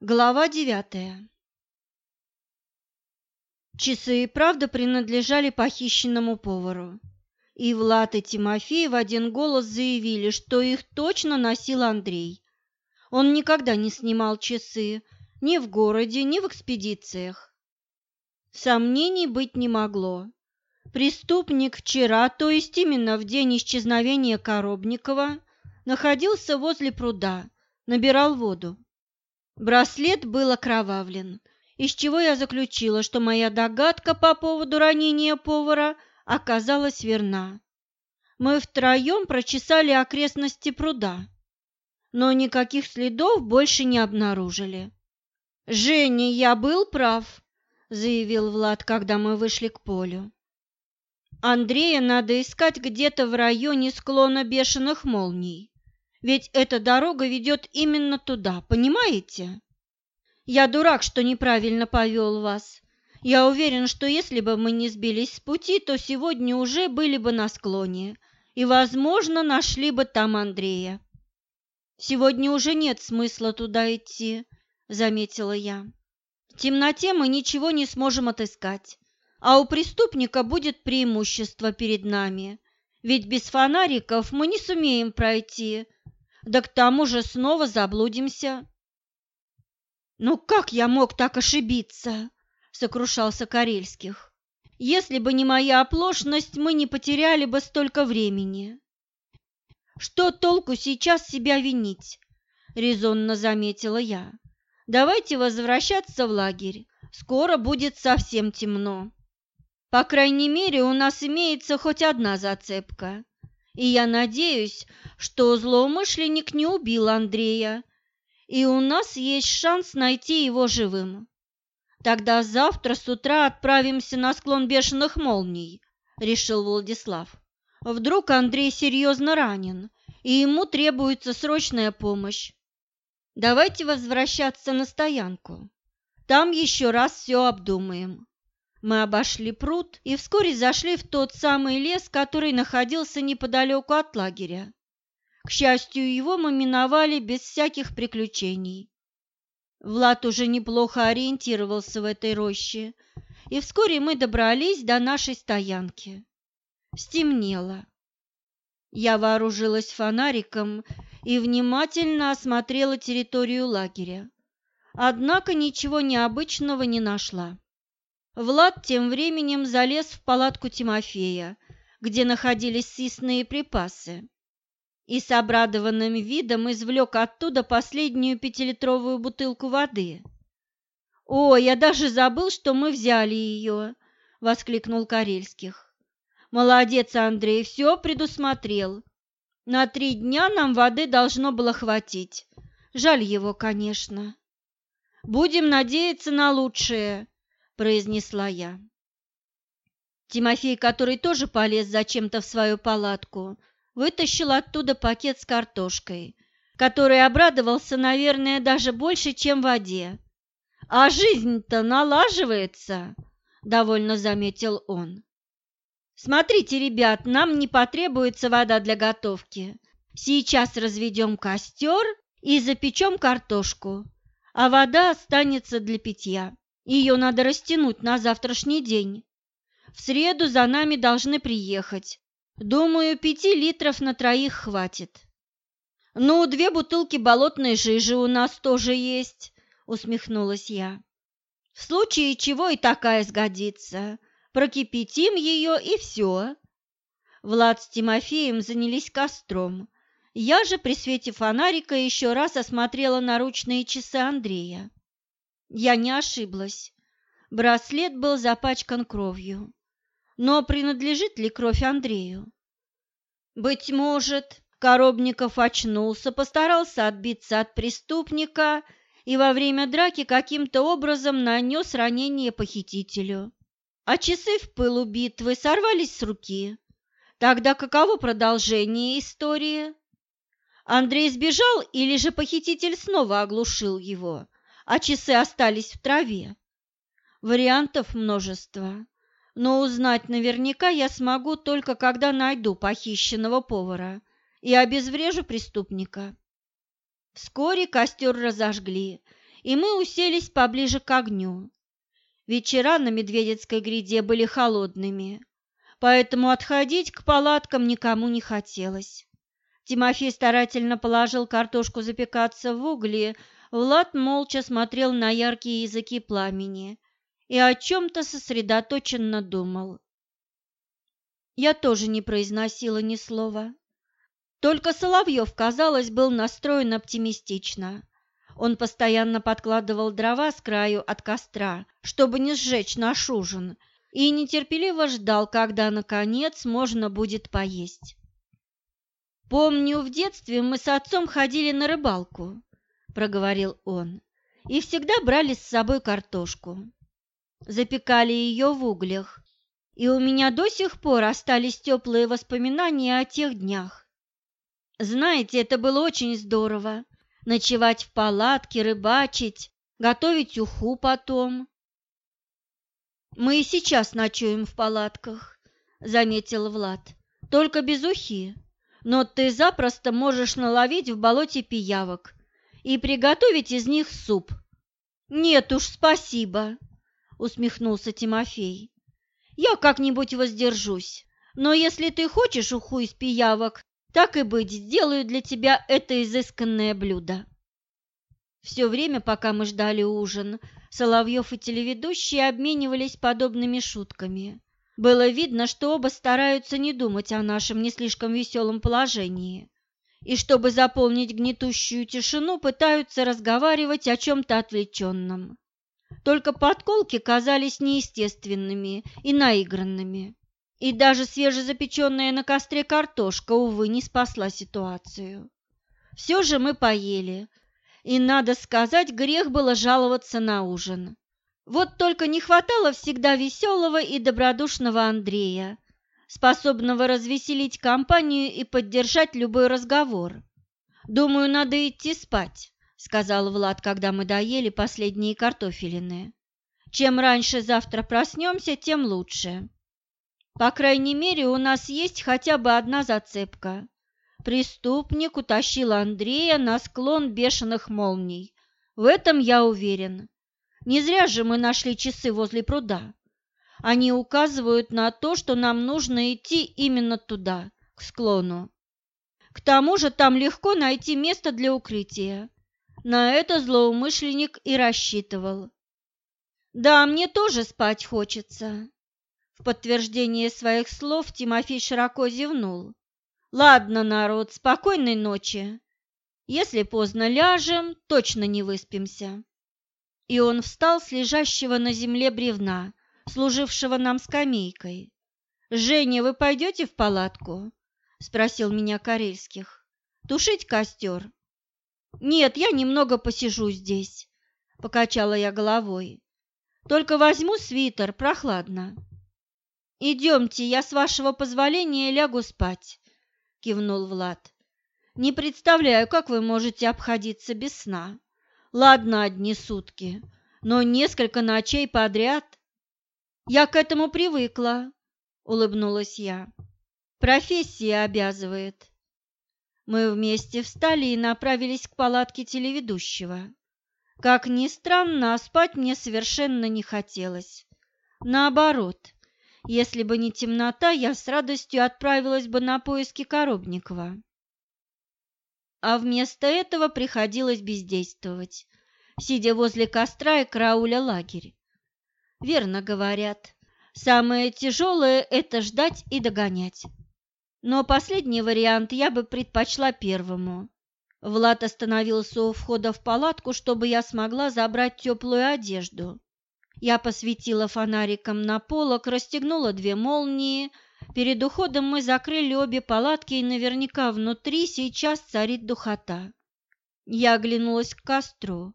Глава девятая Часы и правда принадлежали похищенному повару. И Влад и Тимофей в один голос заявили, что их точно носил Андрей. Он никогда не снимал часы ни в городе, ни в экспедициях. Сомнений быть не могло. Преступник вчера, то есть именно в день исчезновения Коробникова, находился возле пруда, набирал воду. Браслет был окровавлен, из чего я заключила, что моя догадка по поводу ранения повара оказалась верна. Мы втроем прочесали окрестности пруда, но никаких следов больше не обнаружили. «Женя, я был прав», — заявил Влад, когда мы вышли к полю. «Андрея надо искать где-то в районе склона бешеных молний. Ведь эта дорога ведет именно туда, понимаете? Я дурак, что неправильно повел вас. Я уверен, что если бы мы не сбились с пути, то сегодня уже были бы на склоне и, возможно, нашли бы там Андрея. Сегодня уже нет смысла туда идти, заметила я. В темноте мы ничего не сможем отыскать, а у преступника будет преимущество перед нами, ведь без фонариков мы не сумеем пройти, да к тому же снова заблудимся. «Ну как я мог так ошибиться?» — сокрушался Карельских. «Если бы не моя оплошность, мы не потеряли бы столько времени». «Что толку сейчас себя винить?» — резонно заметила я. «Давайте возвращаться в лагерь. Скоро будет совсем темно. По крайней мере, у нас имеется хоть одна зацепка и я надеюсь, что злоумышленник не убил Андрея, и у нас есть шанс найти его живым. Тогда завтра с утра отправимся на склон бешеных молний, решил Владислав. Вдруг Андрей серьезно ранен, и ему требуется срочная помощь. Давайте возвращаться на стоянку. Там еще раз все обдумаем. Мы обошли пруд и вскоре зашли в тот самый лес, который находился неподалеку от лагеря. К счастью, его мы миновали без всяких приключений. Влад уже неплохо ориентировался в этой роще, и вскоре мы добрались до нашей стоянки. Стемнело. Я вооружилась фонариком и внимательно осмотрела территорию лагеря. Однако ничего необычного не нашла. Влад тем временем залез в палатку Тимофея, где находились съестные припасы, и с обрадованным видом извлек оттуда последнюю пятилитровую бутылку воды. «О, я даже забыл, что мы взяли ее!» — воскликнул Карельских. «Молодец, Андрей, все предусмотрел. На три дня нам воды должно было хватить. Жаль его, конечно. Будем надеяться на лучшее», произнесла я. Тимофей, который тоже полез зачем-то в свою палатку, вытащил оттуда пакет с картошкой, который обрадовался, наверное, даже больше, чем в воде. «А жизнь-то налаживается», — довольно заметил он. «Смотрите, ребят, нам не потребуется вода для готовки. Сейчас разведем костер и запечем картошку, а вода останется для питья. Ее надо растянуть на завтрашний день. В среду за нами должны приехать. Думаю, пяти литров на троих хватит. Ну, две бутылки болотной жижи у нас тоже есть, усмехнулась я. В случае чего и такая сгодится. Прокипятим ее и все. Влад с Тимофеем занялись костром. Я же при свете фонарика еще раз осмотрела наручные часы Андрея. Я не ошиблась. Браслет был запачкан кровью. Но принадлежит ли кровь Андрею? Быть может, Коробников очнулся, постарался отбиться от преступника и во время драки каким-то образом нанес ранение похитителю. А часы в пылу битвы сорвались с руки. Тогда каково продолжение истории? Андрей сбежал или же похититель снова оглушил его? А часы остались в траве. Вариантов множество, но узнать наверняка я смогу только когда найду похищенного повара и обезврежу преступника. Вскоре костер разожгли, и мы уселись поближе к огню. Вечера на Медведецкой гряде были холодными, поэтому отходить к палаткам никому не хотелось. Тимофей старательно положил картошку запекаться в угли, Влад молча смотрел на яркие языки пламени и о чем-то сосредоточенно думал. Я тоже не произносила ни слова. Только Соловьев, казалось, был настроен оптимистично. Он постоянно подкладывал дрова с краю от костра, чтобы не сжечь наш ужин, и нетерпеливо ждал, когда, наконец, можно будет поесть. «Помню, в детстве мы с отцом ходили на рыбалку», — проговорил он, — «и всегда брали с собой картошку. Запекали ее в углях, и у меня до сих пор остались теплые воспоминания о тех днях. Знаете, это было очень здорово – ночевать в палатке, рыбачить, готовить уху потом. «Мы и сейчас ночуем в палатках», – заметил Влад, – «только без ухи. Но ты запросто можешь наловить в болоте пиявок и приготовить из них суп». «Нет уж, спасибо», – усмехнулся Тимофей. Я как-нибудь воздержусь. Но если ты хочешь уху из пиявок, так и быть, сделаю для тебя это изысканное блюдо. Все время, пока мы ждали ужин, Соловьев и телеведущие обменивались подобными шутками. Было видно, что оба стараются не думать о нашем не слишком веселом положении. И чтобы заполнить гнетущую тишину, пытаются разговаривать о чем-то отвлеченном. Только подколки казались неестественными и наигранными. И даже свежезапеченная на костре картошка, увы, не спасла ситуацию. Все же мы поели, и, надо сказать, грех было жаловаться на ужин. Вот только не хватало всегда веселого и добродушного Андрея, способного развеселить компанию и поддержать любой разговор. Думаю, надо идти спать сказал Влад, когда мы доели последние картофелины. Чем раньше завтра проснемся, тем лучше. По крайней мере, у нас есть хотя бы одна зацепка. Преступник утащил Андрея на склон бешеных молний. В этом я уверен. Не зря же мы нашли часы возле пруда. Они указывают на то, что нам нужно идти именно туда, к склону. К тому же там легко найти место для укрытия. На это злоумышленник и рассчитывал. «Да, мне тоже спать хочется». В подтверждение своих слов Тимофей широко зевнул. «Ладно, народ, спокойной ночи. Если поздно ляжем, точно не выспимся». И он встал с лежащего на земле бревна, служившего нам скамейкой. «Женя, вы пойдете в палатку?» – спросил меня Карельских. «Тушить костер?» «Нет, я немного посижу здесь», — покачала я головой. «Только возьму свитер, прохладно». «Идемте, я, с вашего позволения, лягу спать», — кивнул Влад. «Не представляю, как вы можете обходиться без сна. Ладно, одни сутки, но несколько ночей подряд...» «Я к этому привыкла», — улыбнулась я. «Профессия обязывает». Мы вместе встали и направились к палатке телеведущего. Как ни странно, спать мне совершенно не хотелось. Наоборот, если бы не темнота, я с радостью отправилась бы на поиски Коробникова. А вместо этого приходилось бездействовать, сидя возле костра и карауля лагерь. Верно говорят, самое тяжелое – это ждать и догонять но последний вариант я бы предпочла первому. Влад остановился у входа в палатку, чтобы я смогла забрать теплую одежду. Я посветила фонариком на полок, расстегнула две молнии. Перед уходом мы закрыли обе палатки, и наверняка внутри сейчас царит духота. Я оглянулась к костру.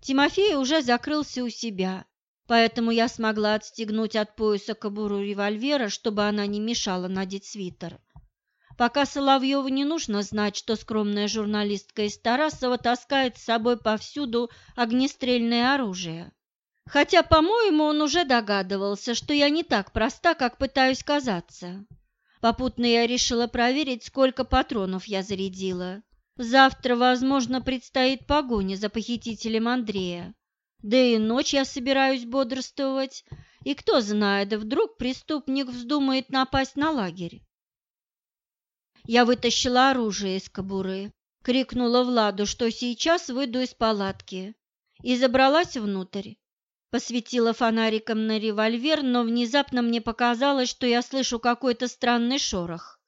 Тимофей уже закрылся у себя, поэтому я смогла отстегнуть от пояса кобуру револьвера, чтобы она не мешала надеть свитер. Пока Соловьеву не нужно знать, что скромная журналистка из Тарасова таскает с собой повсюду огнестрельное оружие. Хотя, по-моему, он уже догадывался, что я не так проста, как пытаюсь казаться. Попутно я решила проверить, сколько патронов я зарядила. Завтра, возможно, предстоит погоня за похитителем Андрея. Да и ночь я собираюсь бодрствовать, и кто знает, вдруг преступник вздумает напасть на лагерь. Я вытащила оружие из кобуры, крикнула Владу, что сейчас выйду из палатки, и забралась внутрь. Посветила фонариком на револьвер, но внезапно мне показалось, что я слышу какой-то странный шорох.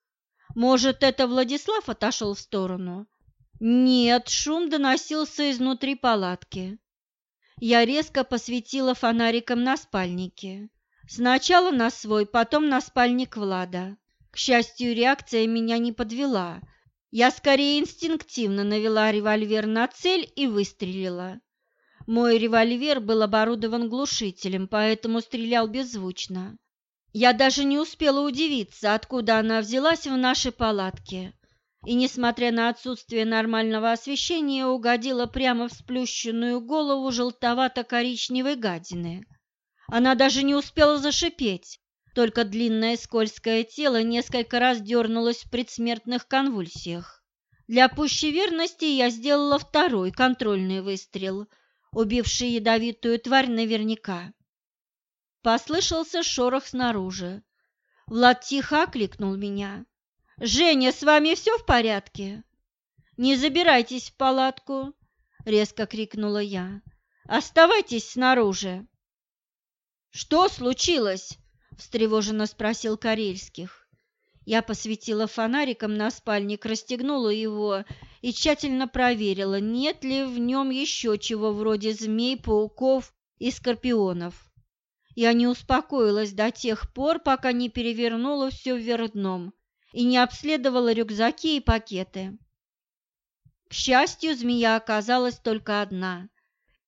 Может, это Владислав отошел в сторону? Нет, шум доносился изнутри палатки. Я резко посветила фонариком на спальнике. Сначала на свой, потом на спальник Влада. К счастью, реакция меня не подвела. Я скорее инстинктивно навела револьвер на цель и выстрелила. Мой револьвер был оборудован глушителем, поэтому стрелял беззвучно. Я даже не успела удивиться, откуда она взялась в нашей палатке и, несмотря на отсутствие нормального освещения, угодила прямо в сплющенную голову желтовато-коричневой гадины. Она даже не успела зашипеть, только длинное скользкое тело несколько раз дернулось в предсмертных конвульсиях. Для пущей верности я сделала второй контрольный выстрел, убивший ядовитую тварь наверняка. Послышался шорох снаружи. Влад тихо окликнул меня. «Женя, с вами все в порядке?» «Не забирайтесь в палатку!» — резко крикнула я. «Оставайтесь снаружи!» «Что случилось?» — встревоженно спросил Карельских. Я посветила фонариком на спальник, расстегнула его и тщательно проверила, нет ли в нем еще чего вроде змей, пауков и скорпионов. Я не успокоилась до тех пор, пока не перевернула все вверх дном и не обследовала рюкзаки и пакеты. К счастью, змея оказалась только одна.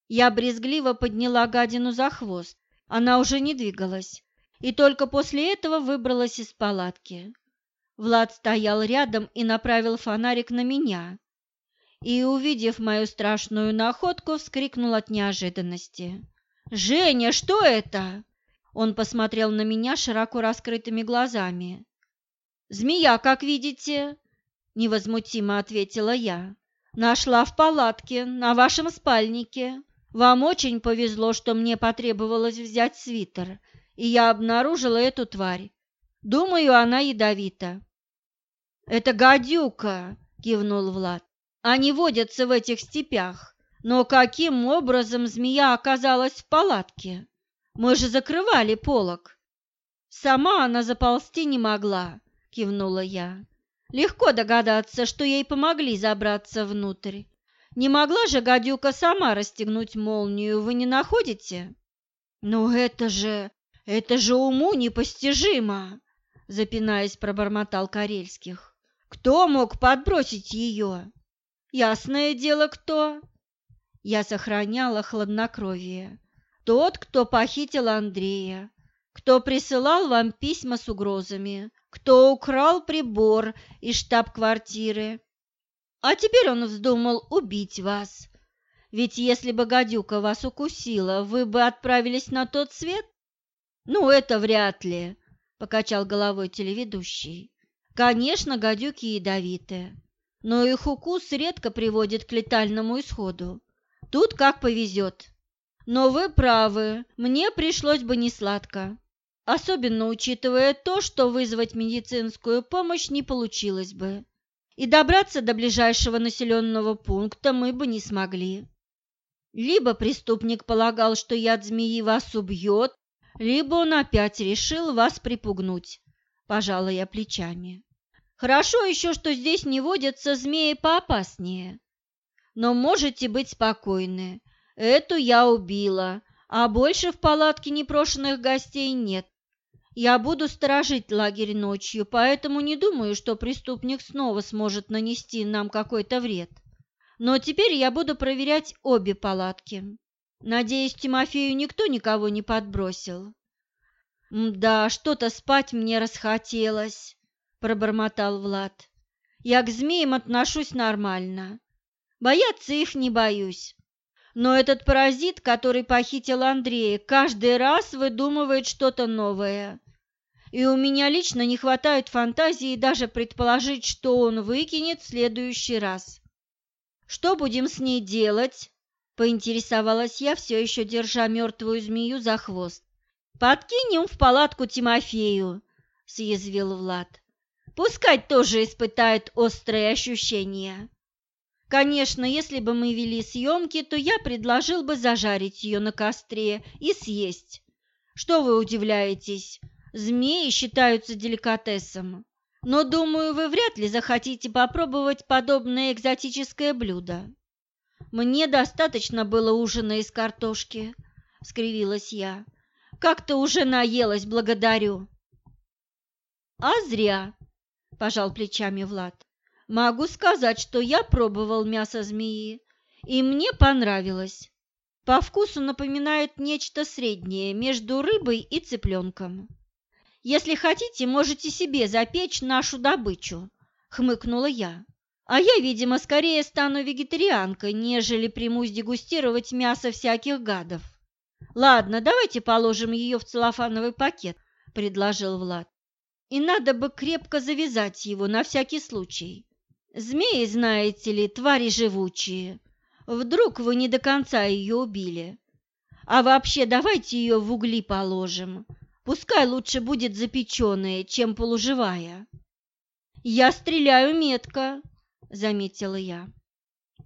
Я брезгливо подняла гадину за хвост, она уже не двигалась, и только после этого выбралась из палатки. Влад стоял рядом и направил фонарик на меня, и, увидев мою страшную находку, вскрикнул от неожиданности. «Женя, что это?» Он посмотрел на меня широко раскрытыми глазами. «Змея, как видите», — невозмутимо ответила я. «Нашла в палатке, на вашем спальнике. Вам очень повезло, что мне потребовалось взять свитер, и я обнаружила эту тварь. Думаю, она ядовита». «Это гадюка», — кивнул Влад. «Они водятся в этих степях. Но каким образом змея оказалась в палатке? Мы же закрывали полог. Сама она заползти не могла кивнула я. Легко догадаться, что ей помогли забраться внутрь. Не могла же гадюка сама расстегнуть молнию, вы не находите? Но это же, это же уму непостижимо, запинаясь, пробормотал Карельских. Кто мог подбросить ее? Ясное дело, кто? Я сохраняла хладнокровие. Тот, кто похитил Андрея, кто присылал вам письма с угрозами, кто украл прибор из штаб-квартиры. А теперь он вздумал убить вас. Ведь если бы гадюка вас укусила, вы бы отправились на тот свет? Ну, это вряд ли, покачал головой телеведущий. Конечно, гадюки ядовиты, но их укус редко приводит к летальному исходу. Тут как повезет. Но вы правы, мне пришлось бы несладко особенно учитывая то, что вызвать медицинскую помощь не получилось бы, и добраться до ближайшего населенного пункта мы бы не смогли. Либо преступник полагал, что яд змеи вас убьет, либо он опять решил вас припугнуть, пожала я плечами. Хорошо еще, что здесь не водятся змеи поопаснее. Но можете быть спокойны, эту я убила, а больше в палатке непрошенных гостей нет. Я буду сторожить лагерь ночью, поэтому не думаю, что преступник снова сможет нанести нам какой-то вред. Но теперь я буду проверять обе палатки. Надеюсь, Тимофею никто никого не подбросил. Да, что-то спать мне расхотелось, пробормотал Влад. Я к змеям отношусь нормально. Бояться их не боюсь. Но этот паразит, который похитил Андрея, каждый раз выдумывает что-то новое и у меня лично не хватает фантазии даже предположить, что он выкинет в следующий раз. Что будем с ней делать? Поинтересовалась я, все еще держа мертвую змею за хвост. Подкинем в палатку Тимофею, съязвил Влад. Пускай тоже испытает острые ощущения. Конечно, если бы мы вели съемки, то я предложил бы зажарить ее на костре и съесть. Что вы удивляетесь? Змеи считаются деликатесом. Но, думаю, вы вряд ли захотите попробовать подобное экзотическое блюдо. Мне достаточно было ужина из картошки, скривилась я. Как-то уже наелась, благодарю. А зря, пожал плечами Влад. Могу сказать, что я пробовал мясо змеи, и мне понравилось. По вкусу напоминает нечто среднее между рыбой и цыпленком. Если хотите, можете себе запечь нашу добычу, хмыкнула я. А я, видимо, скорее стану вегетарианкой, нежели примусь дегустировать мясо всяких гадов. Ладно, давайте положим ее в целлофановый пакет, предложил Влад. И надо бы крепко завязать его на всякий случай. Змеи, знаете ли, твари живучие. Вдруг вы не до конца ее убили. А вообще давайте ее в угли положим. Пускай лучше будет запеченная, чем полуживая. Я стреляю метко, заметила я.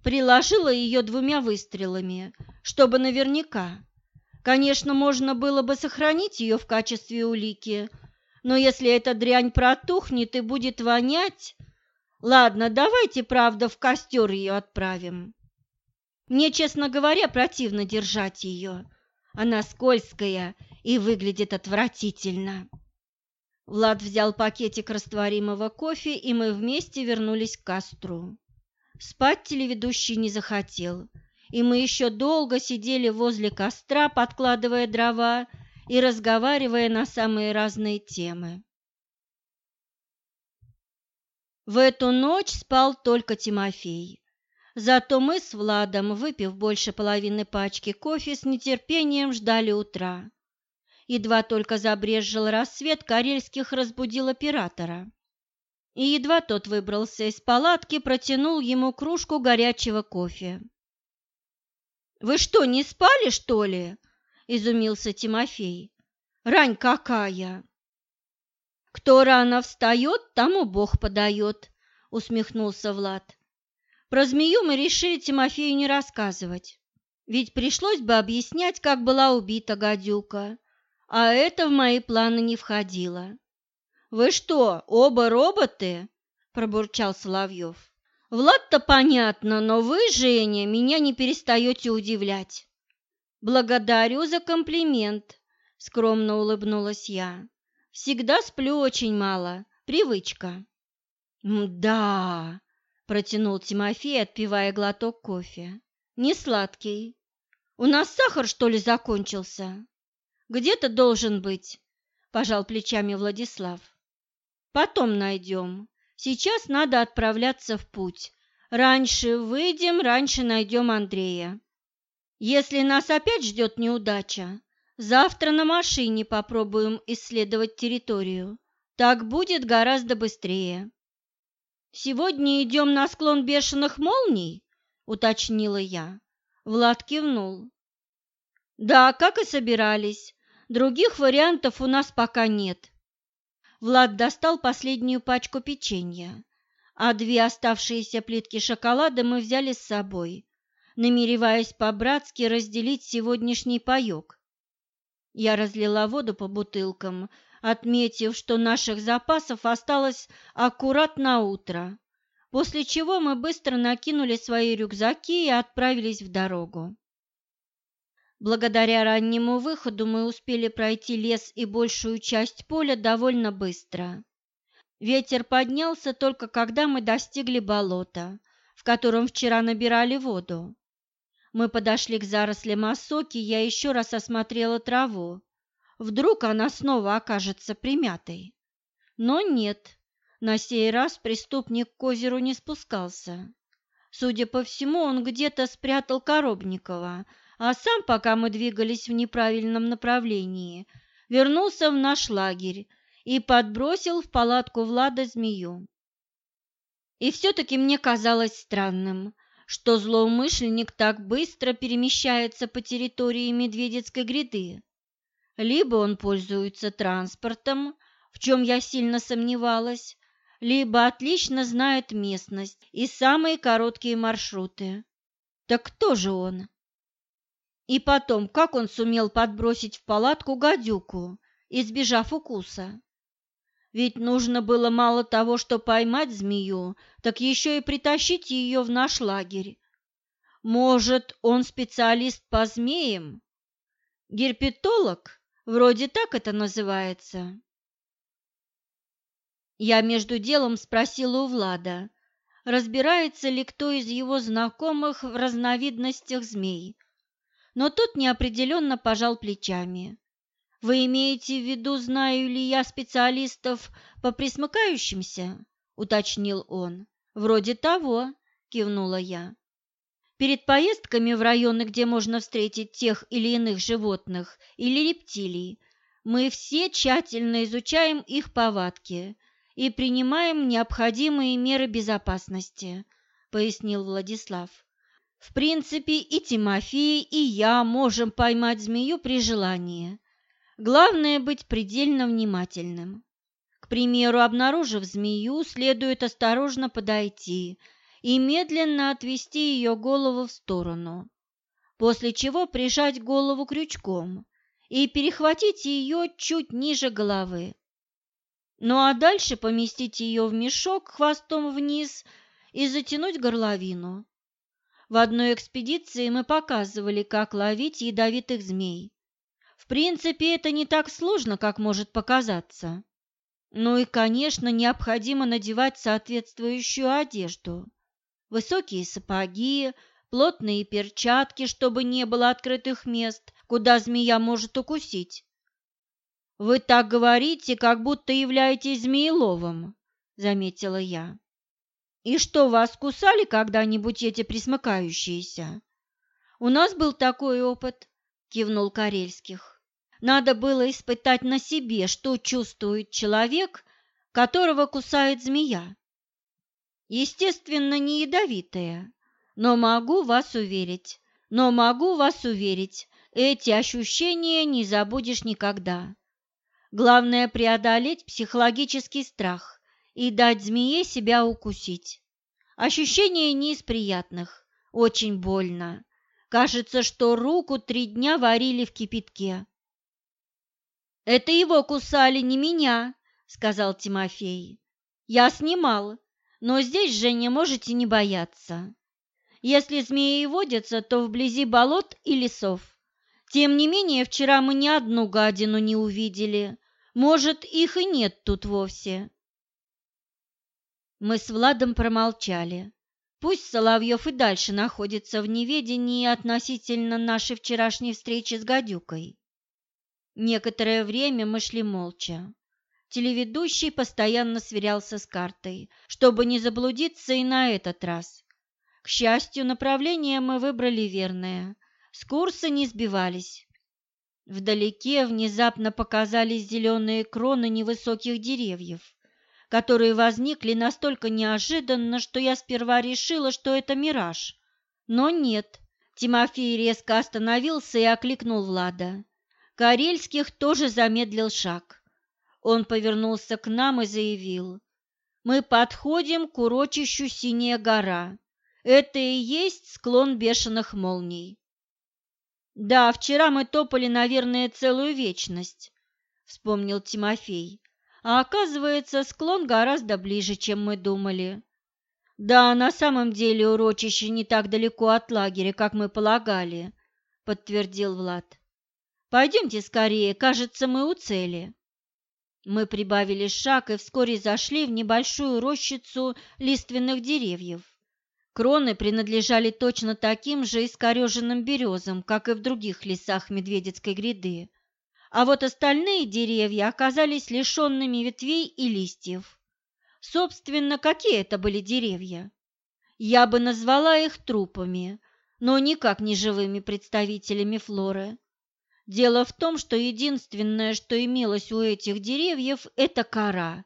Приложила ее двумя выстрелами, чтобы наверняка. Конечно, можно было бы сохранить ее в качестве улики, но если эта дрянь протухнет и будет вонять, Ладно, давайте, правда, в костер ее отправим. Мне, честно говоря, противно держать ее. Она скользкая и выглядит отвратительно. Влад взял пакетик растворимого кофе, и мы вместе вернулись к костру. Спать телеведущий не захотел, и мы еще долго сидели возле костра, подкладывая дрова и разговаривая на самые разные темы. В эту ночь спал только Тимофей. Зато мы с Владом, выпив больше половины пачки кофе, с нетерпением ждали утра. Едва только забрезжил рассвет, Карельских разбудил оператора. И едва тот выбрался из палатки, протянул ему кружку горячего кофе. «Вы что, не спали, что ли?» – изумился Тимофей. «Рань какая!» «Кто рано встает, тому Бог подает», — усмехнулся Влад. Про змею мы решили Тимофею не рассказывать, ведь пришлось бы объяснять, как была убита гадюка, а это в мои планы не входило. «Вы что, оба роботы?» – пробурчал Соловьев. «Влад-то понятно, но вы, Женя, меня не перестаете удивлять». «Благодарю за комплимент», – скромно улыбнулась я. Всегда сплю очень мало. Привычка. «Да», – протянул Тимофей, отпивая глоток кофе. «Не сладкий. У нас сахар, что ли, закончился?» «Где-то должен быть», – пожал плечами Владислав. «Потом найдем. Сейчас надо отправляться в путь. Раньше выйдем, раньше найдем Андрея. Если нас опять ждет неудача, Завтра на машине попробуем исследовать территорию. Так будет гораздо быстрее. Сегодня идем на склон бешеных молний, уточнила я. Влад кивнул. Да, как и собирались. Других вариантов у нас пока нет. Влад достал последнюю пачку печенья, а две оставшиеся плитки шоколада мы взяли с собой, намереваясь по-братски разделить сегодняшний паёк. Я разлила воду по бутылкам, отметив, что наших запасов осталось аккурат на утро, после чего мы быстро накинули свои рюкзаки и отправились в дорогу. Благодаря раннему выходу мы успели пройти лес и большую часть поля довольно быстро. Ветер поднялся только когда мы достигли болота, в котором вчера набирали воду. Мы подошли к зарослям осоки, я еще раз осмотрела траву. Вдруг она снова окажется примятой. Но нет, на сей раз преступник к озеру не спускался. Судя по всему, он где-то спрятал Коробникова, а сам, пока мы двигались в неправильном направлении, вернулся в наш лагерь и подбросил в палатку Влада змею. И все-таки мне казалось странным, что злоумышленник так быстро перемещается по территории Медведецкой гряды. Либо он пользуется транспортом, в чем я сильно сомневалась, либо отлично знает местность и самые короткие маршруты. Так кто же он? И потом, как он сумел подбросить в палатку гадюку, избежав укуса? Ведь нужно было мало того, что поймать змею, так еще и притащить ее в наш лагерь. Может, он специалист по змеям? Герпетолог? Вроде так это называется. Я между делом спросила у Влада, разбирается ли кто из его знакомых в разновидностях змей, но тот неопределенно пожал плечами. «Вы имеете в виду, знаю ли я специалистов по присмыкающимся?» – уточнил он. «Вроде того», – кивнула я. Перед поездками в районы, где можно встретить тех или иных животных или рептилий, мы все тщательно изучаем их повадки и принимаем необходимые меры безопасности, пояснил Владислав. В принципе, и Тимофей, и я можем поймать змею при желании. Главное быть предельно внимательным. К примеру, обнаружив змею, следует осторожно подойти и медленно отвести ее голову в сторону, после чего прижать голову крючком и перехватить ее чуть ниже головы. Ну а дальше поместить ее в мешок хвостом вниз и затянуть горловину. В одной экспедиции мы показывали, как ловить ядовитых змей. В принципе, это не так сложно, как может показаться. Ну и, конечно, необходимо надевать соответствующую одежду. Высокие сапоги, плотные перчатки, чтобы не было открытых мест, куда змея может укусить. «Вы так говорите, как будто являетесь змееловом», — заметила я. И что, вас кусали когда-нибудь эти присмыкающиеся? У нас был такой опыт, кивнул Карельских. Надо было испытать на себе, что чувствует человек, которого кусает змея. Естественно, не ядовитая, но могу вас уверить, но могу вас уверить, эти ощущения не забудешь никогда. Главное преодолеть психологический страх и дать змее себя укусить. Ощущение не из приятных, очень больно. Кажется, что руку три дня варили в кипятке. «Это его кусали, не меня», — сказал Тимофей. «Я снимал, но здесь же не можете не бояться. Если змеи водятся, то вблизи болот и лесов. Тем не менее, вчера мы ни одну гадину не увидели. Может, их и нет тут вовсе. Мы с Владом промолчали. Пусть Соловьев и дальше находится в неведении относительно нашей вчерашней встречи с гадюкой. Некоторое время мы шли молча. Телеведущий постоянно сверялся с картой, чтобы не заблудиться и на этот раз. К счастью, направление мы выбрали верное. С курса не сбивались. Вдалеке внезапно показались зеленые кроны невысоких деревьев которые возникли настолько неожиданно, что я сперва решила, что это мираж. Но нет. Тимофей резко остановился и окликнул Влада. Карельских тоже замедлил шаг. Он повернулся к нам и заявил. «Мы подходим к урочищу Синяя гора. Это и есть склон бешеных молний». «Да, вчера мы топали, наверное, целую вечность», — вспомнил Тимофей. А оказывается, склон гораздо ближе, чем мы думали. Да, на самом деле урочище не так далеко от лагеря, как мы полагали, подтвердил Влад. Пойдемте скорее, кажется, мы у цели. Мы прибавили шаг и вскоре зашли в небольшую рощицу лиственных деревьев. Кроны принадлежали точно таким же искореженным березам, как и в других лесах Медведецкой гряды а вот остальные деревья оказались лишенными ветвей и листьев. Собственно, какие это были деревья? Я бы назвала их трупами, но никак не живыми представителями флоры. Дело в том, что единственное, что имелось у этих деревьев, это кора,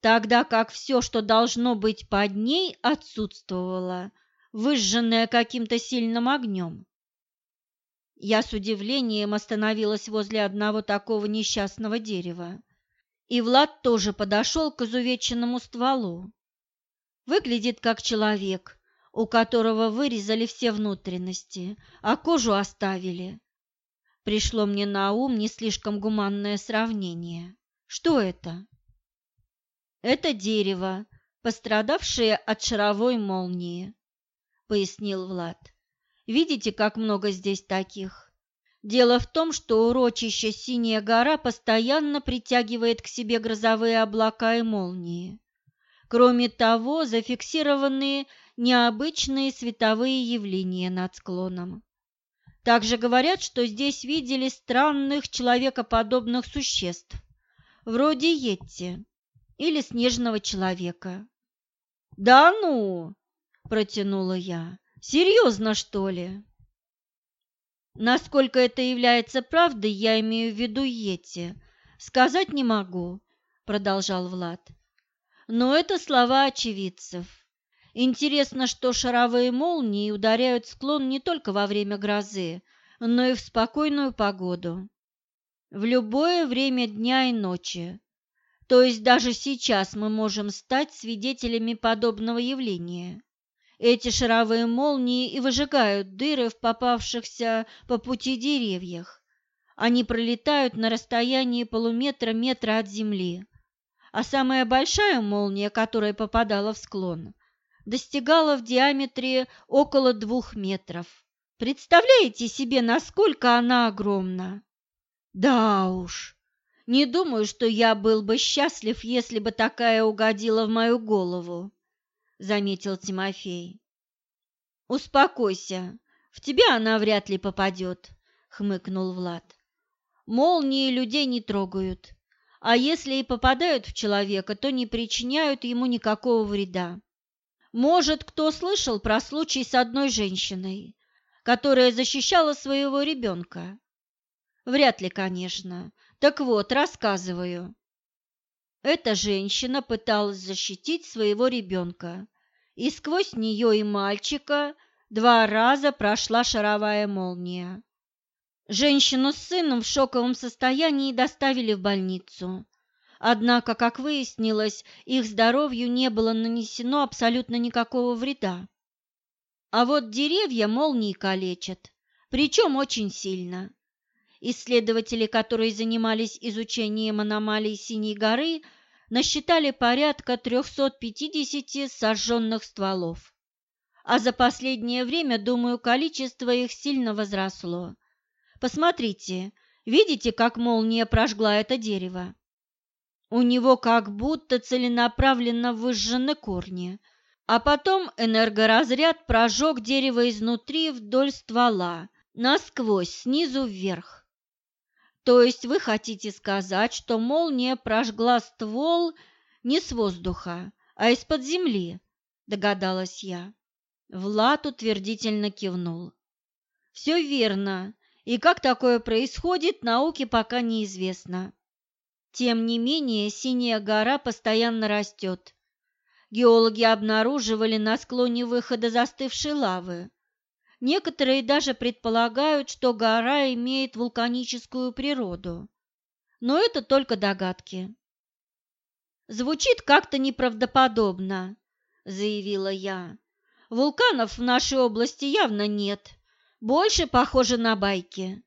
тогда как все, что должно быть под ней, отсутствовало. выжженное каким-то сильным огнем. Я с удивлением остановилась возле одного такого несчастного дерева, и Влад тоже подошел к изувеченному стволу. Выглядит как человек, у которого вырезали все внутренности, а кожу оставили. Пришло мне на ум не слишком гуманное сравнение. Что это? Это дерево, пострадавшее от шаровой молнии, пояснил Влад. Видите, как много здесь таких? Дело в том, что урочище Синяя гора постоянно притягивает к себе грозовые облака и молнии. Кроме того, зафиксированы необычные световые явления над склоном. Также говорят, что здесь видели странных человекоподобных существ, вроде Йетти или снежного человека. «Да ну!» – протянула я. «Серьезно, что ли?» Насколько это является правдой, я имею в виду Йетти, сказать не могу, продолжал Влад. Но это слова очевидцев. Интересно, что шаровые молнии ударяют склон не только во время грозы, но и в спокойную погоду. В любое время дня и ночи. То есть даже сейчас мы можем стать свидетелями подобного явления. Эти шаровые молнии и выжигают дыры в попавшихся по пути деревьях. Они пролетают на расстоянии полуметра-метра от земли. А самая большая молния, которая попадала в склон, достигала в диаметре около двух метров. Представляете себе, насколько она огромна? Да уж, не думаю, что я был бы счастлив, если бы такая угодила в мою голову, заметил Тимофей. Успокойся, в тебя она вряд ли попадет, хмыкнул Влад. Молнии людей не трогают, а если и попадают в человека, то не причиняют ему никакого вреда. Может, кто слышал про случай с одной женщиной, которая защищала своего ребенка? Вряд ли, конечно. Так вот, рассказываю. Эта женщина пыталась защитить своего ребенка, и сквозь нее и мальчика два раза прошла шаровая молния. Женщину с сыном в шоковом состоянии доставили в больницу, Однако, как выяснилось, их здоровью не было нанесено абсолютно никакого вреда. А вот деревья молнии калечат, причем очень сильно. Исследователи, которые занимались изучением аномалий Синей горы, насчитали порядка 350 сожженных стволов. А за последнее время, думаю, количество их сильно возросло. Посмотрите, видите, как молния прожгла это дерево? У него как будто целенаправленно выжжены корни, а потом энергоразряд прожег дерево изнутри вдоль ствола, насквозь, снизу вверх. То есть вы хотите сказать, что молния прожгла ствол не с воздуха, а из-под земли, догадалась я. Влад утвердительно кивнул. Все верно, и как такое происходит, науке пока неизвестно. Тем не менее, Синяя гора постоянно растет. Геологи обнаруживали на склоне выхода застывшей лавы. Некоторые даже предполагают, что гора имеет вулканическую природу. Но это только догадки. «Звучит как-то неправдоподобно», – заявила я. «Вулканов в нашей области явно нет. Больше похоже на байки».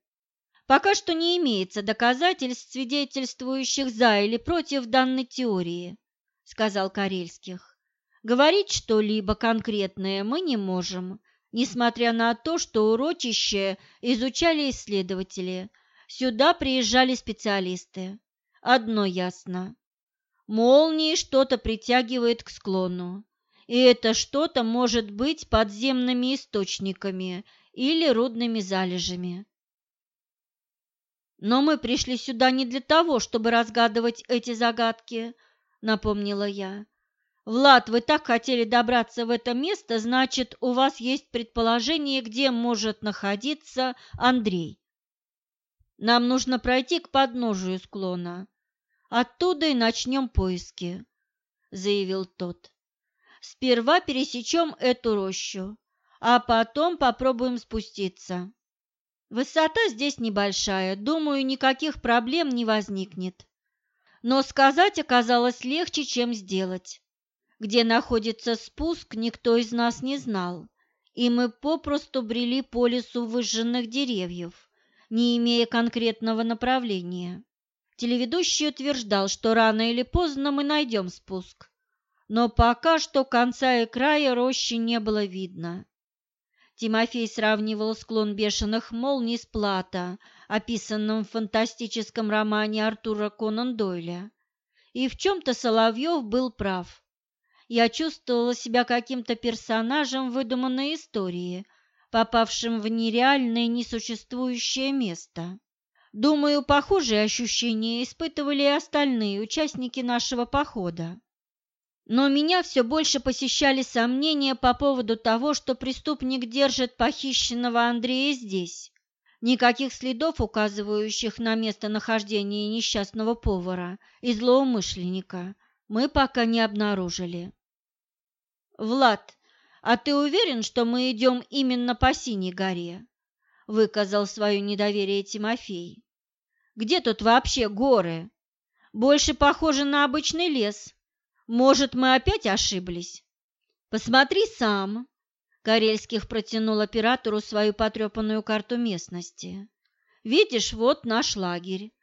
Пока что не имеется доказательств, свидетельствующих за или против данной теории, сказал Карельских. Говорить что-либо конкретное мы не можем, несмотря на то, что урочище изучали исследователи. Сюда приезжали специалисты. Одно ясно. Молнии что-то притягивает к склону. И это что-то может быть подземными источниками или рудными залежами. Но мы пришли сюда не для того, чтобы разгадывать эти загадки, напомнила я. Влад, вы так хотели добраться в это место, значит, у вас есть предположение, где может находиться Андрей. Нам нужно пройти к подножию склона. Оттуда и начнем поиски, заявил тот. Сперва пересечем эту рощу, а потом попробуем спуститься. Высота здесь небольшая, думаю, никаких проблем не возникнет. Но сказать оказалось легче, чем сделать. Где находится спуск, никто из нас не знал, и мы попросту брели по лесу выжженных деревьев, не имея конкретного направления. Телеведущий утверждал, что рано или поздно мы найдем спуск, но пока что конца и края рощи не было видно. Тимофей сравнивал склон бешеных молний с Плата, описанным в фантастическом романе Артура Конан Дойля. И в чем-то Соловьев был прав. Я чувствовала себя каким-то персонажем выдуманной истории, попавшим в нереальное несуществующее место. Думаю, похожие ощущения испытывали и остальные участники нашего похода. Но меня все больше посещали сомнения по поводу того, что преступник держит похищенного Андрея здесь. Никаких следов, указывающих на местонахождение несчастного повара и злоумышленника, мы пока не обнаружили. «Влад, а ты уверен, что мы идем именно по Синей горе?» – выказал свое недоверие Тимофей. «Где тут вообще горы? Больше похоже на обычный лес». Может, мы опять ошиблись? Посмотри сам. Карельских протянул оператору свою потрепанную карту местности. Видишь, вот наш лагерь.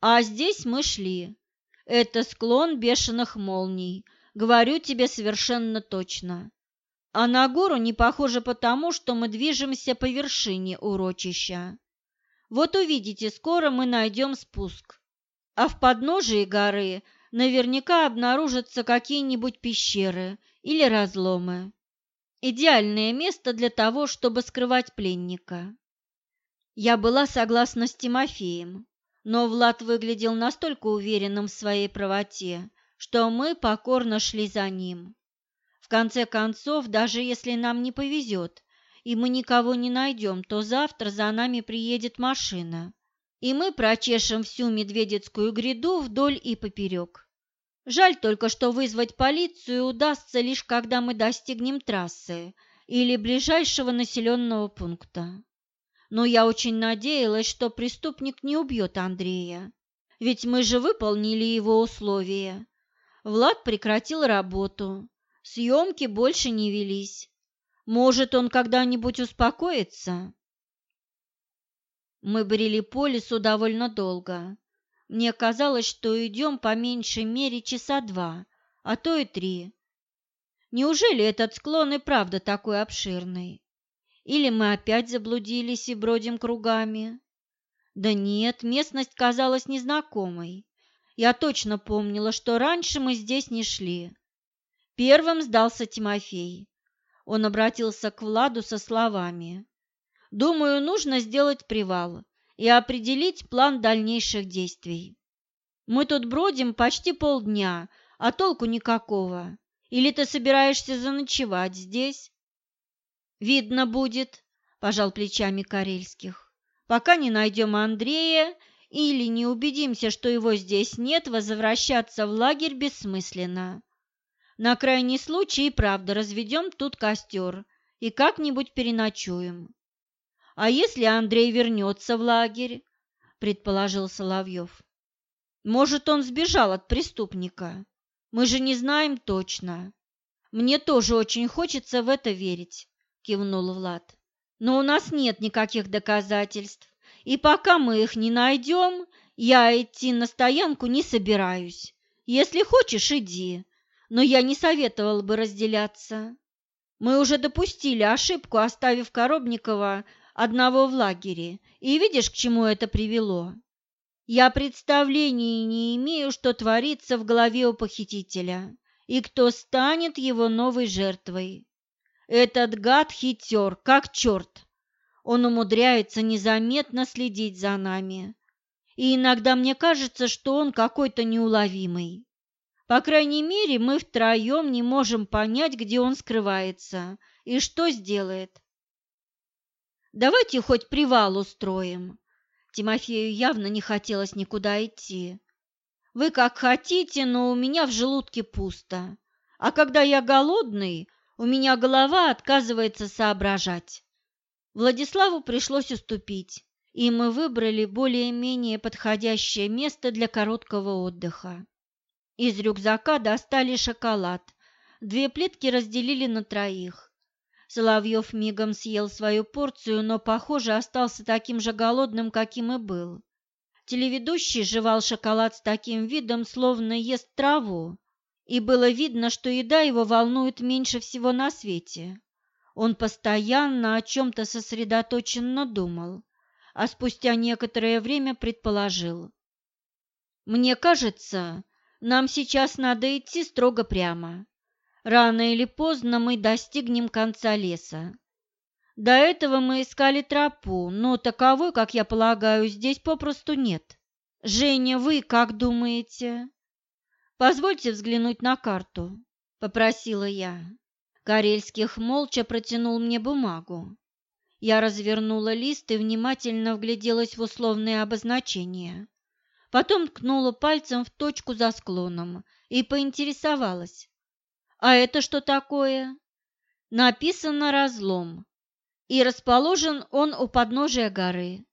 А здесь мы шли. Это склон бешеных молний. Говорю тебе совершенно точно. А на гору не похоже потому, что мы движемся по вершине урочища. Вот увидите, скоро мы найдем спуск. А в подножии горы наверняка обнаружатся какие-нибудь пещеры или разломы. Идеальное место для того, чтобы скрывать пленника. Я была согласна с Тимофеем, но Влад выглядел настолько уверенным в своей правоте, что мы покорно шли за ним. В конце концов, даже если нам не повезет, и мы никого не найдем, то завтра за нами приедет машина, и мы прочешем всю Медведецкую гряду вдоль и поперек. Жаль только, что вызвать полицию удастся лишь когда мы достигнем трассы или ближайшего населенного пункта. Но я очень надеялась, что преступник не убьет Андрея, ведь мы же выполнили его условия. Влад прекратил работу, съемки больше не велись. Может, он когда-нибудь успокоится? Мы брели по лесу довольно долго. Мне казалось, что идем по меньшей мере часа два, а то и три. Неужели этот склон и правда такой обширный? Или мы опять заблудились и бродим кругами? Да нет, местность казалась незнакомой. Я точно помнила, что раньше мы здесь не шли. Первым сдался Тимофей. Он обратился к Владу со словами. Думаю, нужно сделать привал и определить план дальнейших действий. Мы тут бродим почти полдня, а толку никакого. Или ты собираешься заночевать здесь? Видно будет, пожал плечами Карельских. Пока не найдем Андрея или не убедимся, что его здесь нет, возвращаться в лагерь бессмысленно. На крайний случай, правда, разведем тут костер и как-нибудь переночуем. А если Андрей вернется в лагерь? предположил Соловьев. Может, он сбежал от преступника? Мы же не знаем точно. Мне тоже очень хочется в это верить, кивнул Влад. Но у нас нет никаких доказательств, и пока мы их не найдем, я идти на стоянку не собираюсь. Если хочешь, иди, но я не советовал бы разделяться. Мы уже допустили ошибку, оставив Коробникова одного в лагере, и видишь, к чему это привело. Я представления не имею, что творится в голове у похитителя и кто станет его новой жертвой. Этот гад хитер, как черт. Он умудряется незаметно следить за нами. И иногда мне кажется, что он какой-то неуловимый. По крайней мере, мы втроем не можем понять, где он скрывается и что сделает. Давайте хоть привал устроим. Тимофею явно не хотелось никуда идти. Вы как хотите, но у меня в желудке пусто. А когда я голодный, У меня голова отказывается соображать. Владиславу пришлось уступить, и мы выбрали более-менее подходящее место для короткого отдыха. Из рюкзака достали шоколад. Две плитки разделили на троих. Соловьев мигом съел свою порцию, но, похоже, остался таким же голодным, каким и был. Телеведущий жевал шоколад с таким видом, словно ест траву, и было видно, что еда его волнует меньше всего на свете. Он постоянно о чем-то сосредоточенно думал, а спустя некоторое время предположил. «Мне кажется, нам сейчас надо идти строго прямо. Рано или поздно мы достигнем конца леса. До этого мы искали тропу, но таковой, как я полагаю, здесь попросту нет. Женя, вы как думаете?» «Позвольте взглянуть на карту», — попросила я. Карельских молча протянул мне бумагу. Я развернула лист и внимательно вгляделась в условные обозначения. Потом ткнула пальцем в точку за склоном и поинтересовалась. «А это что такое?» Написано «разлом», и расположен он у подножия горы.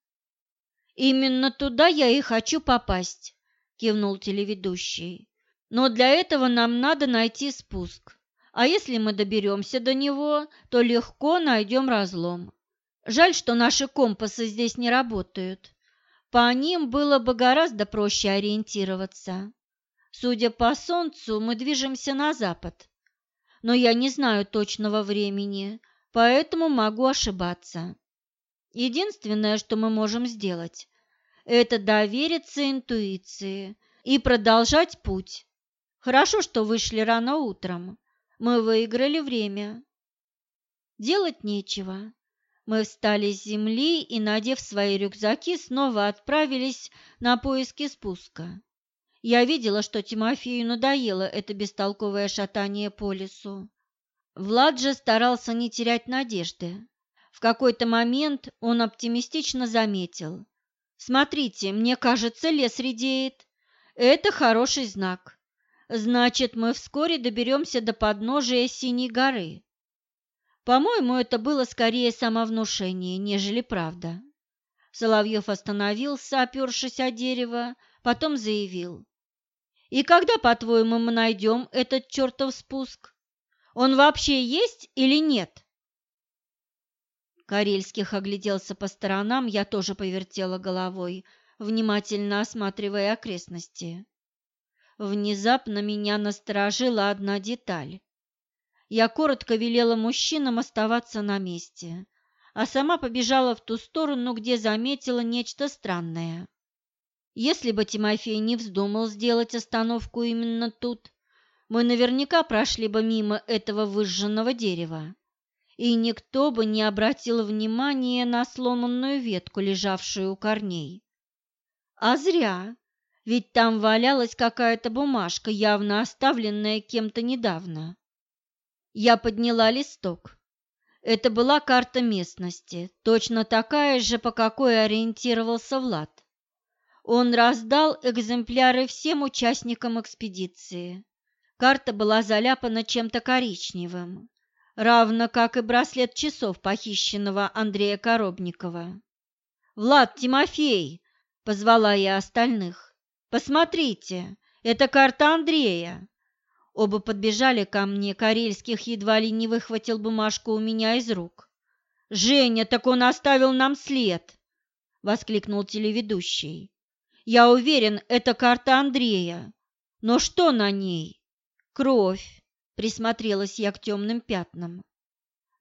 «Именно туда я и хочу попасть», — кивнул телеведущий. «Но для этого нам надо найти спуск. А если мы доберемся до него, то легко найдем разлом. Жаль, что наши компасы здесь не работают. По ним было бы гораздо проще ориентироваться. Судя по солнцу, мы движемся на запад. Но я не знаю точного времени, поэтому могу ошибаться. Единственное, что мы можем сделать, это довериться интуиции и продолжать путь. Хорошо, что вышли рано утром. Мы выиграли время. Делать нечего. Мы встали с земли и, надев свои рюкзаки, снова отправились на поиски спуска. Я видела, что Тимофею надоело это бестолковое шатание по лесу. Влад же старался не терять надежды. В какой-то момент он оптимистично заметил. «Смотрите, мне кажется, лес редеет. Это хороший знак. Значит, мы вскоре доберемся до подножия Синей горы. По-моему, это было скорее самовнушение, нежели правда. Соловьев остановился, опершись о дерево, потом заявил. «И когда, по-твоему, мы найдем этот чертов спуск? Он вообще есть или нет?» Карельских огляделся по сторонам, я тоже повертела головой, внимательно осматривая окрестности. Внезапно меня насторожила одна деталь. Я коротко велела мужчинам оставаться на месте, а сама побежала в ту сторону, где заметила нечто странное. Если бы Тимофей не вздумал сделать остановку именно тут, мы наверняка прошли бы мимо этого выжженного дерева, и никто бы не обратил внимания на сломанную ветку, лежавшую у корней. А зря. Ведь там валялась какая-то бумажка, явно оставленная кем-то недавно. Я подняла листок. Это была карта местности, точно такая же, по какой ориентировался Влад. Он раздал экземпляры всем участникам экспедиции. Карта была заляпана чем-то коричневым, равно как и браслет часов похищенного Андрея Коробникова. «Влад, Тимофей!» – позвала я остальных. Посмотрите, это карта Андрея. Оба подбежали ко мне, Карельских едва ли не выхватил бумажку у меня из рук. «Женя, так он оставил нам след!» — воскликнул телеведущий. «Я уверен, это карта Андрея. Но что на ней?» «Кровь», — присмотрелась я к темным пятнам.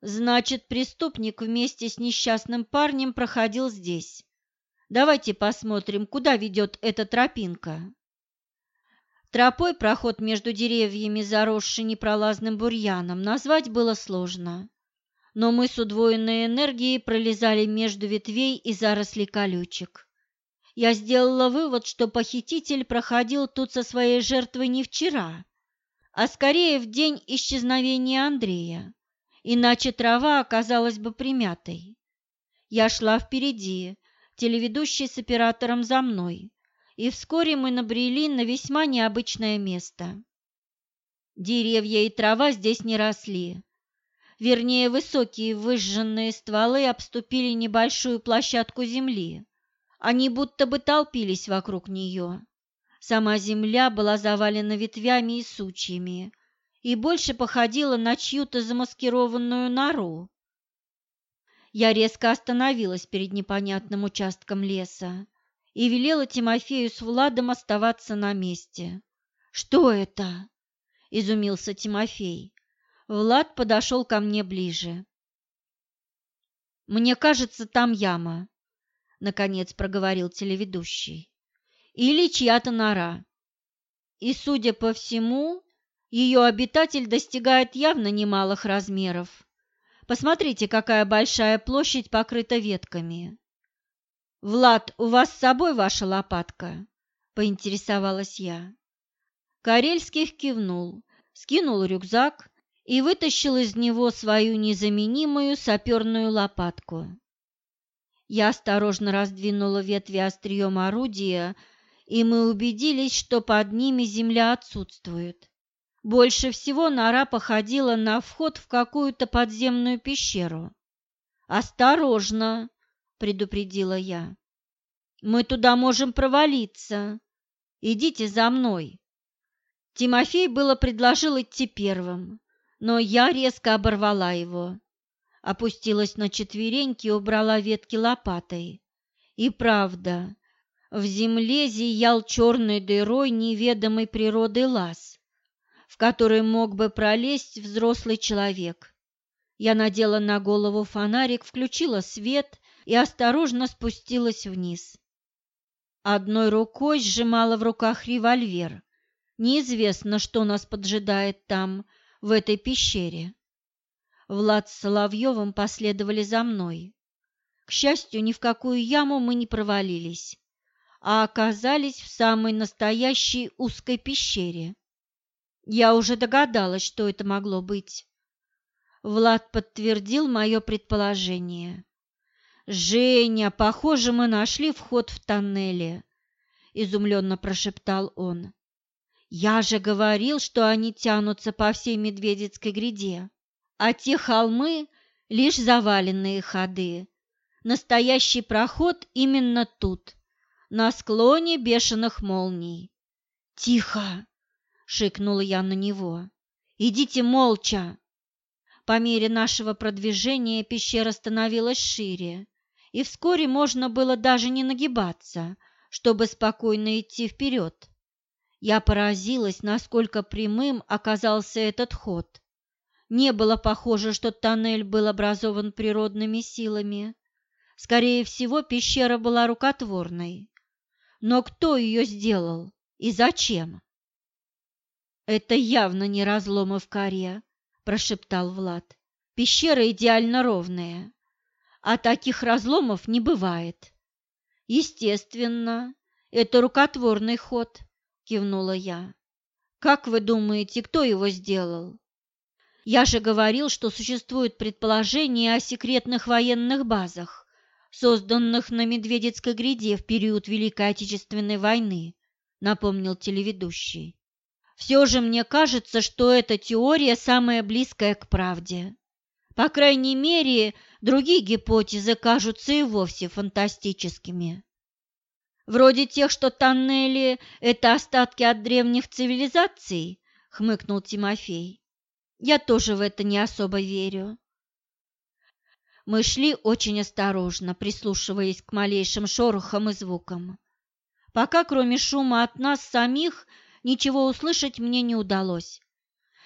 «Значит, преступник вместе с несчастным парнем проходил здесь. Давайте посмотрим, куда ведет эта тропинка. Тропой проход между деревьями, заросший непролазным бурьяном, назвать было сложно. Но мы с удвоенной энергией пролезали между ветвей и зарослей колючек. Я сделала вывод, что похититель проходил тут со своей жертвой не вчера, а скорее в день исчезновения Андрея, иначе трава оказалась бы примятой. Я шла впереди, телеведущий с оператором за мной, и вскоре мы набрели на весьма необычное место. Деревья и трава здесь не росли, вернее, высокие выжженные стволы обступили небольшую площадку земли. Они будто бы толпились вокруг нее. Сама земля была завалена ветвями и сучьями и больше походила на чью-то замаскированную нору. Я резко остановилась перед непонятным участком леса и велела Тимофею с Владом оставаться на месте. «Что это?» – изумился Тимофей. Влад подошел ко мне ближе. «Мне кажется, там яма», — наконец проговорил телеведущий. «Или чья-то нора. И, судя по всему, ее обитатель достигает явно немалых размеров. Посмотрите, какая большая площадь покрыта ветками». «Влад, у вас с собой ваша лопатка?» – поинтересовалась я. Карельских кивнул, скинул рюкзак и вытащил из него свою незаменимую саперную лопатку. Я осторожно раздвинула ветви острием орудия, и мы убедились, что под ними земля отсутствует. Больше всего нора походила на вход в какую-то подземную пещеру. «Осторожно!» – предупредила я. «Мы туда можем провалиться. Идите за мной!» Тимофей было предложил идти первым, но я резко оборвала его. Опустилась на четвереньки и убрала ветки лопатой. И правда, в земле зиял черной дырой неведомой природы лаз, в который мог бы пролезть взрослый человек. Я надела на голову фонарик, включила свет и осторожно спустилась вниз. Одной рукой сжимала в руках револьвер. Неизвестно, что нас поджидает там, в этой пещере. Влад с Соловьевым последовали за мной. К счастью, ни в какую яму мы не провалились, а оказались в самой настоящей узкой пещере. Я уже догадалась, что это могло быть. Влад подтвердил мое предположение. «Женя, похоже, мы нашли вход в тоннеле», — изумленно прошептал он. Я же говорил, что они тянутся по всей Медведицкой гряде, а те холмы — лишь заваленные ходы. Настоящий проход именно тут, на склоне бешеных молний. «Тихо!» — шикнула я на него. «Идите молча!» По мере нашего продвижения пещера становилась шире, и вскоре можно было даже не нагибаться, чтобы спокойно идти вперед. Я поразилась, насколько прямым оказался этот ход. Не было похоже, что тоннель был образован природными силами. Скорее всего, пещера была рукотворной. Но кто ее сделал и зачем? «Это явно не разломы в коре», – прошептал Влад. «Пещера идеально ровная, а таких разломов не бывает. Естественно, это рукотворный ход» кивнула я. Как вы думаете, кто его сделал? Я же говорил, что существует предположение о секретных военных базах, созданных на Медведецкой гряде в период Великой Отечественной войны, напомнил телеведущий. Все же мне кажется, что эта теория самая близкая к правде. По крайней мере, другие гипотезы кажутся и вовсе фантастическими. Вроде тех, что тоннели – это остатки от древних цивилизаций, хмыкнул Тимофей. Я тоже в это не особо верю. Мы шли очень осторожно, прислушиваясь к малейшим шорохам и звукам. Пока, кроме шума от нас самих, ничего услышать мне не удалось.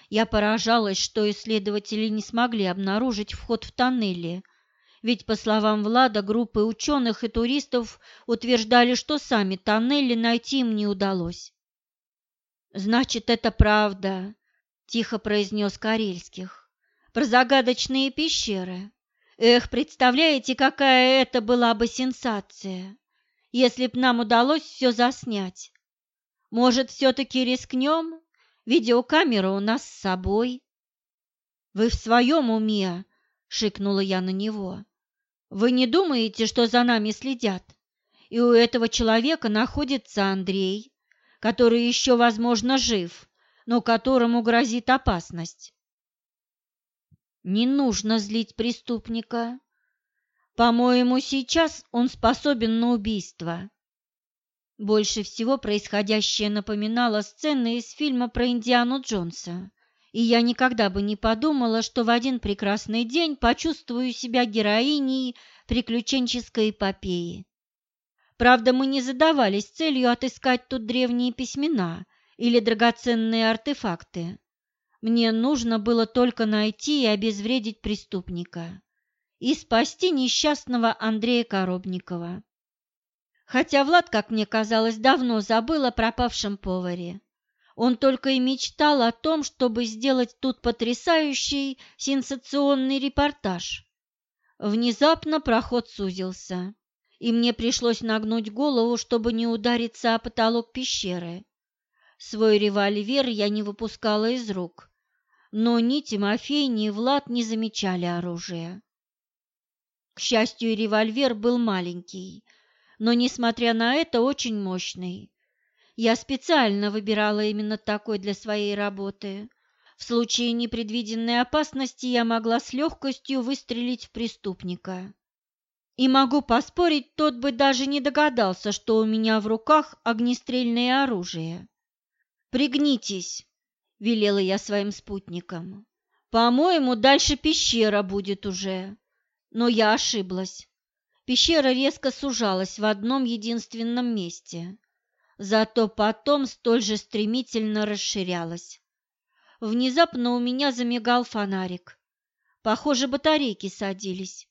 Я поражалась, что исследователи не смогли обнаружить вход в тоннели – ведь, по словам Влада, группы ученых и туристов утверждали, что сами тоннели найти им не удалось. «Значит, это правда», – тихо произнес Карельских, – «про загадочные пещеры. Эх, представляете, какая это была бы сенсация, если б нам удалось все заснять. Может, все-таки рискнем? Видеокамера у нас с собой». «Вы в своем уме?» – шикнула я на него. «Вы не думаете, что за нами следят? И у этого человека находится Андрей, который еще, возможно, жив, но которому грозит опасность». Не нужно злить преступника. По-моему, сейчас он способен на убийство. Больше всего происходящее напоминало сцены из фильма про Индиану Джонса, и я никогда бы не подумала, что в один прекрасный день почувствую себя героиней приключенческой эпопеи. Правда, мы не задавались целью отыскать тут древние письмена или драгоценные артефакты. Мне нужно было только найти и обезвредить преступника и спасти несчастного Андрея Коробникова. Хотя Влад, как мне казалось, давно забыл о пропавшем поваре. Он только и мечтал о том, чтобы сделать тут потрясающий сенсационный репортаж. Внезапно проход сузился, и мне пришлось нагнуть голову, чтобы не удариться о потолок пещеры. Свой револьвер я не выпускала из рук, но ни Тимофей, ни Влад не замечали оружия. К счастью, револьвер был маленький, но, несмотря на это, очень мощный. Я специально выбирала именно такой для своей работы. В случае непредвиденной опасности я могла с легкостью выстрелить в преступника. И могу поспорить, тот бы даже не догадался, что у меня в руках огнестрельное оружие. «Пригнитесь», — велела я своим спутникам. «По-моему, дальше пещера будет уже». Но я ошиблась. Пещера резко сужалась в одном единственном месте, зато потом столь же стремительно расширялась. Внезапно у меня замигал фонарик. Похоже, батарейки садились.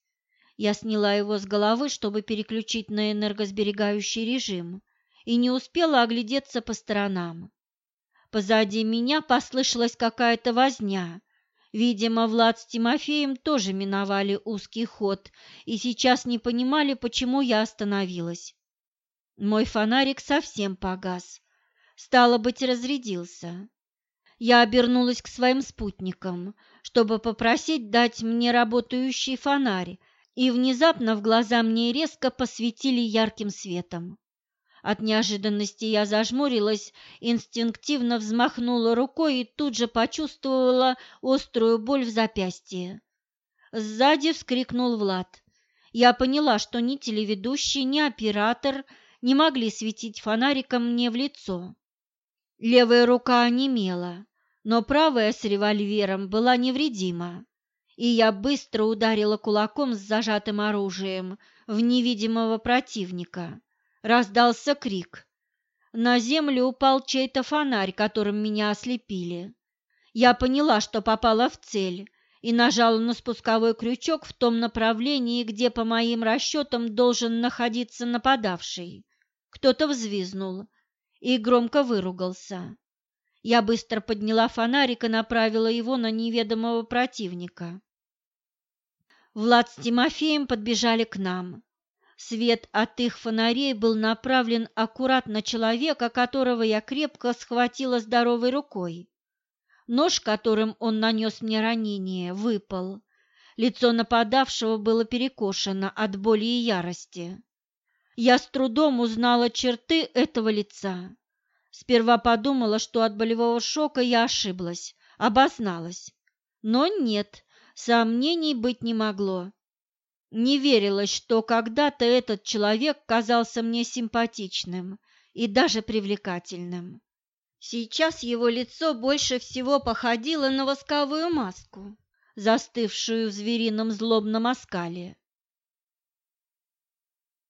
Я сняла его с головы, чтобы переключить на энергосберегающий режим, и не успела оглядеться по сторонам. Позади меня послышалась какая-то возня, Видимо, Влад с Тимофеем тоже миновали узкий ход и сейчас не понимали, почему я остановилась. Мой фонарик совсем погас, стало быть, разрядился. Я обернулась к своим спутникам, чтобы попросить дать мне работающий фонарь, и внезапно в глаза мне резко посветили ярким светом. От неожиданности я зажмурилась, инстинктивно взмахнула рукой и тут же почувствовала острую боль в запястье. Сзади вскрикнул Влад. Я поняла, что ни телеведущий, ни оператор не могли светить фонариком мне в лицо. Левая рука онемела, но правая с револьвером была невредима, и я быстро ударила кулаком с зажатым оружием в невидимого противника. Раздался крик. На землю упал чей-то фонарь, которым меня ослепили. Я поняла, что попала в цель, и нажала на спусковой крючок в том направлении, где, по моим расчетам, должен находиться нападавший. Кто-то взвизнул и громко выругался. Я быстро подняла фонарик и направила его на неведомого противника. Влад с Тимофеем подбежали к нам. Свет от их фонарей был направлен аккурат на человека, которого я крепко схватила здоровой рукой. Нож, которым он нанес мне ранение, выпал. Лицо нападавшего было перекошено от боли и ярости. Я с трудом узнала черты этого лица. Сперва подумала, что от болевого шока я ошиблась, обозналась. Но нет, сомнений быть не могло. Не верилось, что когда-то этот человек казался мне симпатичным и даже привлекательным. Сейчас его лицо больше всего походило на восковую маску, застывшую в зверином злобном оскале.